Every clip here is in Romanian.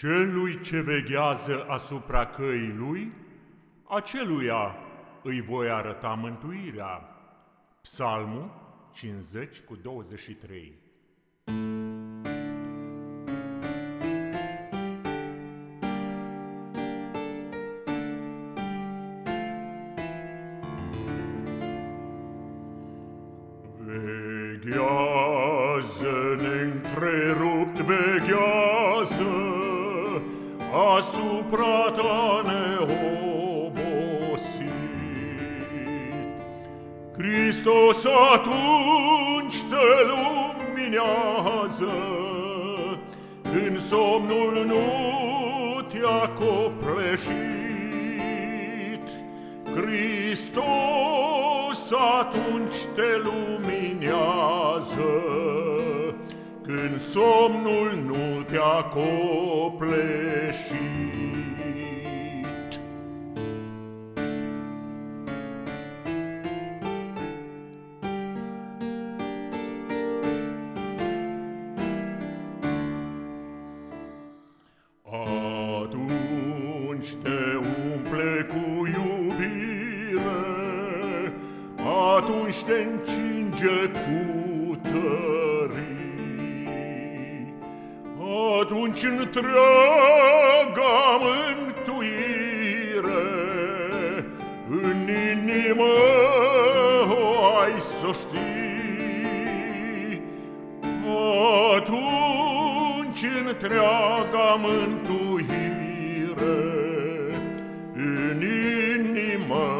Celui ce veghează asupra căii lui, aceluia îi voi arăta mântuirea. Psalmul 50 cu 23 Veghează neîntrerupt, veghează asupra ta neobosit. Hristos atunci te luminează, în somnul nu te-a copleșit. Hristos atunci te luminează, când somnul nu te-a copleșit. Atunci te umple cu iubire, atunci te încinge cu Atunci întreaga mântuire În inimă o ai să știi. Atunci întreaga mântuire În inimă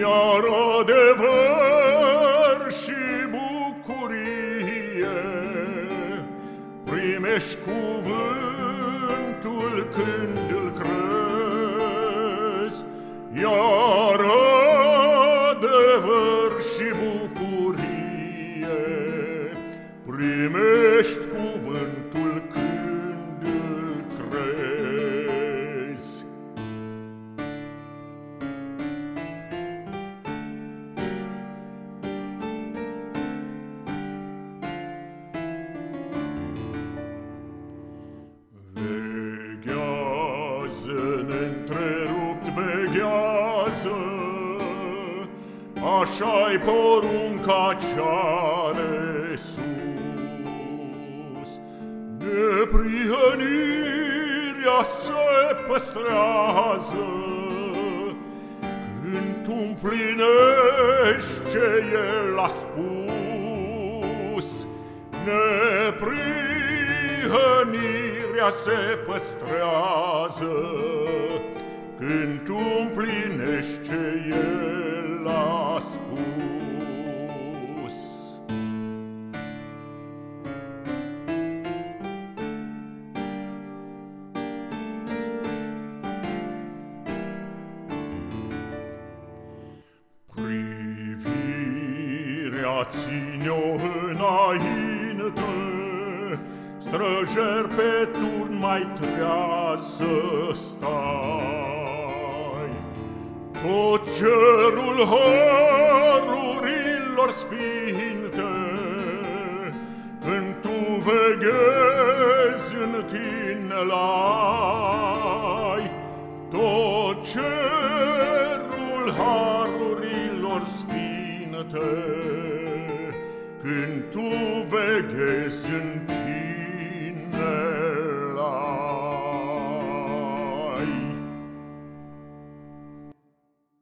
Iar adevăr și bucurie Primești cuvântul când îl crezi. Iar Așa-i porunca cea de sus. Neprihănirea se păstrează. Când tu împlinești ce El a spus Neprihănirea se păstrează. Când tu împlinești ce El ține-o înainte, Străjer pe turn mai trează stai. Tot cerul harurilor sfinte, Când tu veghezi în tine lai, Tot cerul harurilor sfinte, Into veche sunt tinela